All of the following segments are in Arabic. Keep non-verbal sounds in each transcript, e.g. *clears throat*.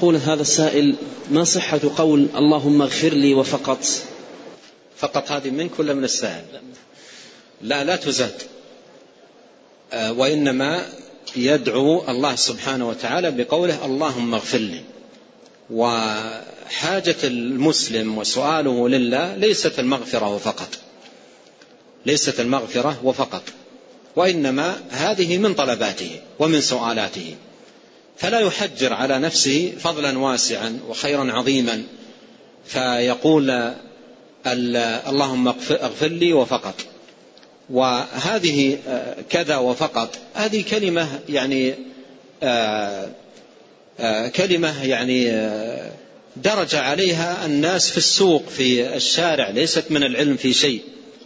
يقول هذا السائل ما صحة قول اللهم اغفر لي وفقط فقط هذه منك ولا من السائل. لا لا تزاد. آه، وإنما يدعو الله سبحانه وتعالى بقوله اللهم اغفر لي وحاجة المسلم وسؤاله لله ليست المغفرة فقط. ليست المغفرة وفقط وإنما هذه من طلباته ومن سؤالاته. فلا يحجر على نفسه فضلا واسعا وخيرا عظيما. فيقول اللهم اغفر لي وفقط. وهذه آه، كذا وفقط. هذه كلمة يعني آه، آه، كلمة يعني درج عليها الناس في السوق في الشارع. ليست من العلم في شيء.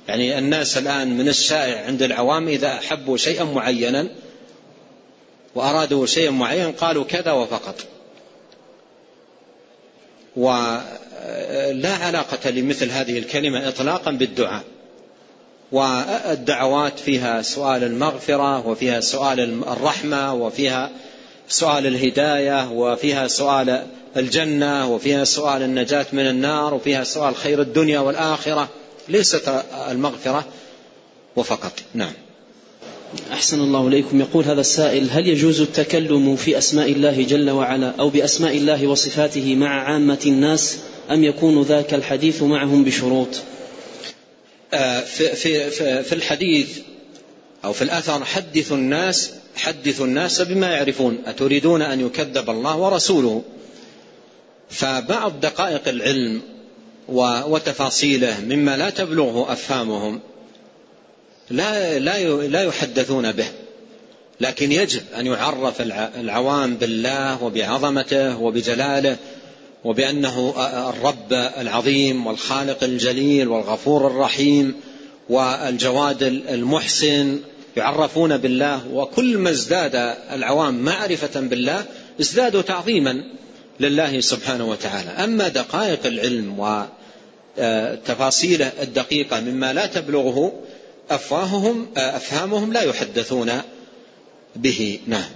يعني الناس الآن من الشائع عند العوام إذا أحبوا شيئا معينا وأرادوا شيئا معينا قالوا كذا وفقط. ولا علاقة لمثل هذه الكلمة إطلاقا بالدعاء. والدعوات فيها سؤال المغفرة وفيها سؤال الرحمة وفيها سؤال الهداية وفيها سؤال الجنة وفيها سؤال النجاة من النار وفيها سؤال خير الدنيا والآخرة. ليست المغفرة وفقط. نعم. أحسن الله إليكم. يقول هذا السائل هل يجوز التكلم في أسماء الله جل وعلا أو بأسماء الله وصفاته مع عامة الناس أم يكون ذاك الحديث معهم بشروط؟ آه، في, في, في الحديث أو في الأثر حدثوا الناس حدثوا الناس بما يعرفون. أتريدون أن يكذب الله ورسوله؟ فبعض دقائق العلم وتفاصيله مما لا تبلغه أفهامهم. لا لا لا يحدثون به. لكن يجب أن يعرف العوام بالله وبعظمته وبجلاله وبأنه الرب العظيم والخالق الجليل والغفور الرحيم والجواد المحسن. يعرفون بالله وكل ما ازداد العوام معرفة بالله ازدادوا تعظيما لله سبحانه وتعالى. أما دقائق العلم وتفاصيله الدقيقة مما لا تبلغه أفواههم أفهامهم لا يحدثون به. نعم.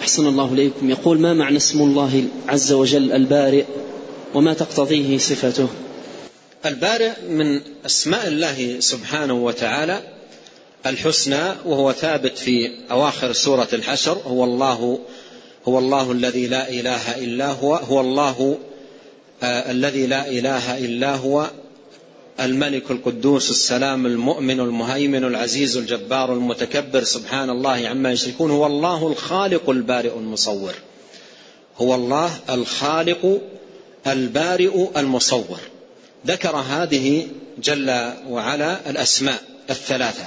أحسن الله إليكم. يقول ما معنى اسم الله عز وجل البارئ وما تقتضيه صفته؟ البارئ من أسماء الله سبحانه وتعالى الحسنى وهو ثابت في أواخر سورة الحشر هو الله هو الله الذي لا إله إلا هو هو الله آه الذي لا إله إلا هو الملك القدوس السلام المؤمن المهيمن العزيز الجبار المتكبر سبحان الله عما يشركون هو الله الخالق البارئ المصور. هو الله الخالق البارئ المصور. ذكر هذه جل وعلا الأسماء الثلاثة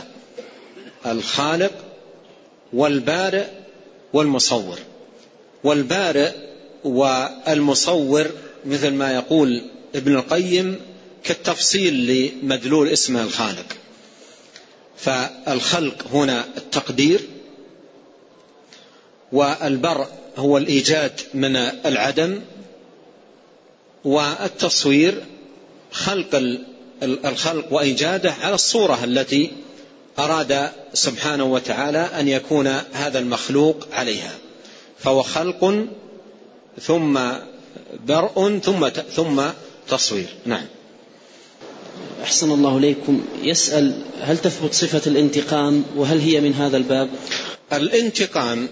الخالق والبارئ والمصور. والبارئ والمصور مثل ما يقول ابن القيم كالتفصيل لمدلول اسم الخالق. فالخلق هنا التقدير والبر هو الإيجاد من العدم والتصوير خلق الخلق وإيجاده على الصورة التي أراد سبحانه وتعالى أن يكون هذا المخلوق عليها. فهو خلق ثم برء ثم ثم تصوير. نعم. أحسن الله إليكم. يسأل هل تثبت صفة الانتقام وهل هي من هذا الباب؟ الانتقام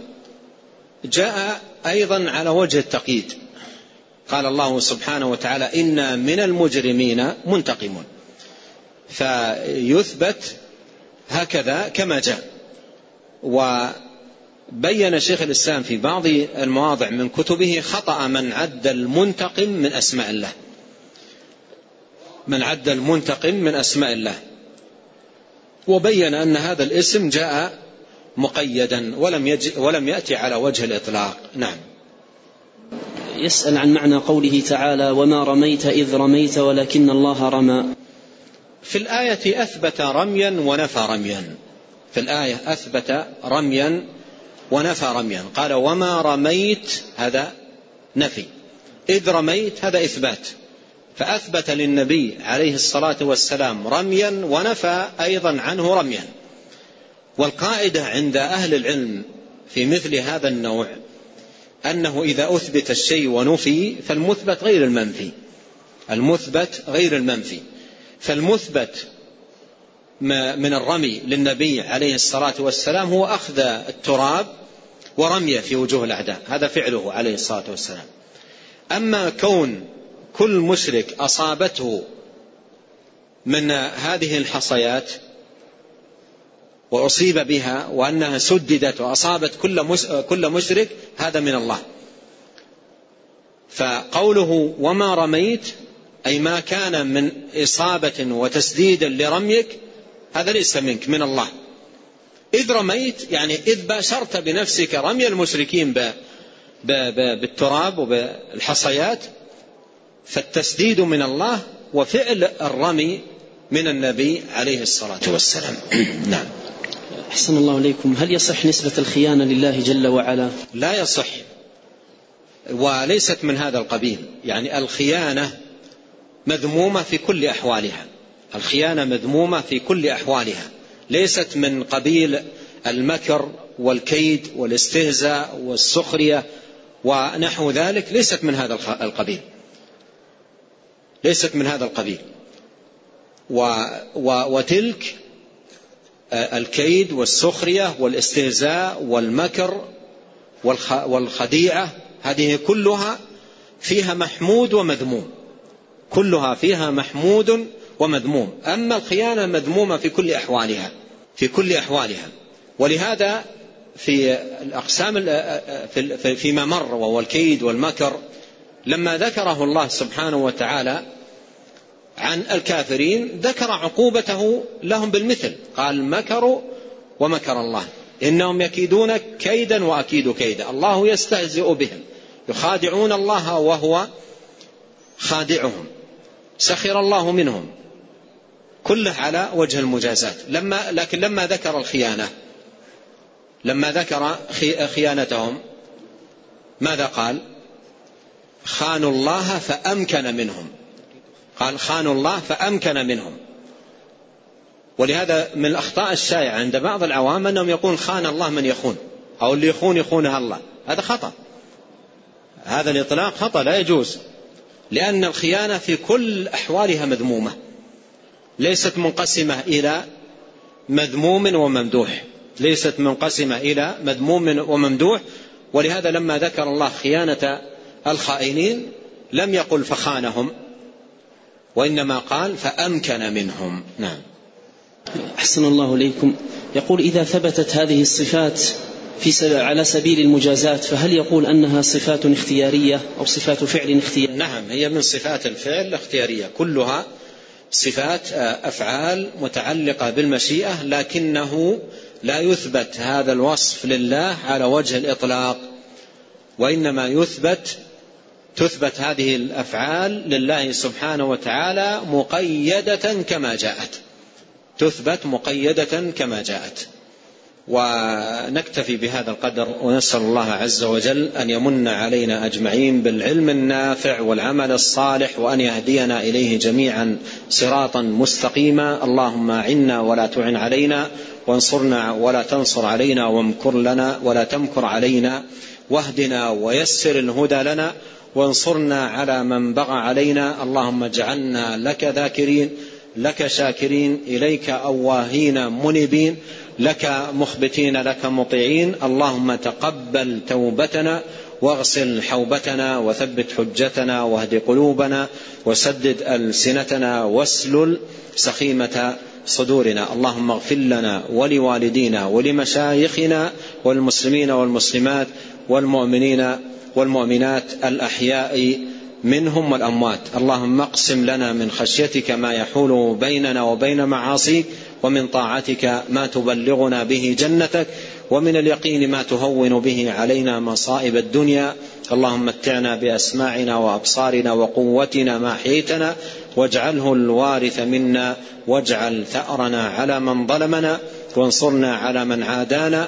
جاء أيضا على وجه التقييد. قال الله سبحانه وتعالى إنا من المجرمين منتقمون. فيثبت هكذا كما جاء. وبين شيخ الإسلام في بعض المواضع من كتبه خطأ من عد المنتقم من أسماء الله. من عد المنتقم من أسماء الله. وبين أن هذا الاسم جاء مقيدا ولم, يجي ولم يأتي على وجه الإطلاق. نعم. يسأل عن معنى قوله تعالى وما رميت إذ رميت ولكن الله رمى في الآية أثبت رميا ونفى رميا. في الآية أثبت رميا ونفى رميا. قال وما رميت هذا نفي. إذ رميت هذا إثبات. فأثبت للنبي عليه الصلاة والسلام رميا ونفى أيضا عنه رميا. والقاعدة عند أهل العلم في مثل هذا النوع أنه إذا أثبت الشيء ونفي فالمثبت غير المنفي. المثبت غير المنفي. فالمثبت من الرمي للنبي عليه الصلاة والسلام هو أخذ التراب ورميه في وجوه الأعداء. هذا فعله عليه الصلاة والسلام. أما كون كل مشرك أصابته من هذه الحصيات وأصيب بها وأنها سددت وأصابت كل كل مشرك هذا من الله. فقوله وما رميت أي ما كان من إصابة وتسديد لرميك هذا ليس منك من الله. إذ رميت يعني إذ باشرت بنفسك رمي المشركين بالتراب وبالحصيات فالتسديد من الله وفعل الرمي من النبي عليه الصلاة والسلام. *clears throat* نعم. أحسن الله إليكم هل يصح نسبة الخيانة لله جل وعلا؟ لا يصح وليست من هذا القبيل. يعني الخيانة مذمومة في كل أحوالها. الخيانة مذمومة في كل أحوالها. ليست من قبيل المكر والكيد والاستهزاء والسخرية ونحو ذلك. ليست من هذا القبيل. ليست من هذا القبيل. و و وتلك الكيد والسخرية والاستهزاء والمكر والخديعة هذه كلها فيها محمود ومذموم. كلها فيها محمود ومذموم. أما الخيانة مذمومة في كل أحوالها في كل أحوالها. ولهذا في الأقسام فيما مر وهو الكيد والمكر لما ذكره الله سبحانه وتعالى عن الكافرين ذكر عقوبته لهم بالمثل. قال مكروا ومكر الله. إنهم يكيدون كيدا وأكيد كيدا. الله يستهزئ بهم. يخادعون الله وهو خادعهم. سخر الله منهم. كله على وجه المجازات. لما لكن لما ذكر الخيانة لما ذكر خيانتهم ماذا قال؟ خانوا الله فأمكن منهم. قال خانوا الله فأمكن منهم. ولهذا من الأخطاء الشائعة عند بعض العوام أنهم يقول خان الله من يخون أو اللي يخون يخونها الله. هذا خطأ. هذا الإطلاق خطأ لا يجوز. لأن الخيانة في كل أحوالها مذمومة. ليست منقسمة إلى مذموم وممدوح. ليست منقسمة إلى مذموم وممدوح. ولهذا لما ذكر الله خيانة الخائنين لم يقل فخانهم وإنما قال فأمكن منهم. نعم. أحسن الله إليكم. يقول إذا ثبتت هذه الصفات في على سبيل المجازات فهل يقول أنها صفات اختيارية أو صفات فعل اختيارية نعم هي من صفات الفعل الاختيارية. كلها صفات آه، أفعال متعلقة بالمشيئة لكنه لا يثبت هذا الوصف لله على وجه الإطلاق وإنما يثبت تثبت هذه الأفعال لله سبحانه وتعالى مقيدة كما جاءت. تثبت مقيدة كما جاءت. ونكتفي بهذا القدر ونسأل الله عز وجل أن يمن علينا أجمعين بالعلم النافع والعمل الصالح وأن يهدينا إليه جميعا صراطا مستقيما. اللهم اعنا ولا تعن علينا وانصرنا ولا تنصر علينا وامكر لنا ولا تمكر علينا واهدنا ويسر الهدى لنا وانصرنا على من بغى علينا. اللهم اجعلنا لك ذاكرين لك شاكرين إليك أواهين منيبين لك مخبتين لك مطيعين. اللهم تقبل توبتنا واغسل حوبتنا وثبت حجتنا واهد قلوبنا وسدد ألسنتنا واسلل سخيمة صدورنا. اللهم اغفر لنا ولوالدينا ولمشايخنا والمسلمين والمسلمات والمؤمنين والمؤمنات الأحياء منهم والأموات. اللهم اقسم لنا من خشيتك ما يحول بيننا وبين معاصيك ومن طاعتك ما تبلغنا به جنتك ومن اليقين ما تهون به علينا مصائب الدنيا. اللهم متعنا بأسماعنا وأبصارنا وقوتنا ما احييتنا واجعله الوارث منا واجعل ثأرنا على من ظلمنا وانصرنا على من عادانا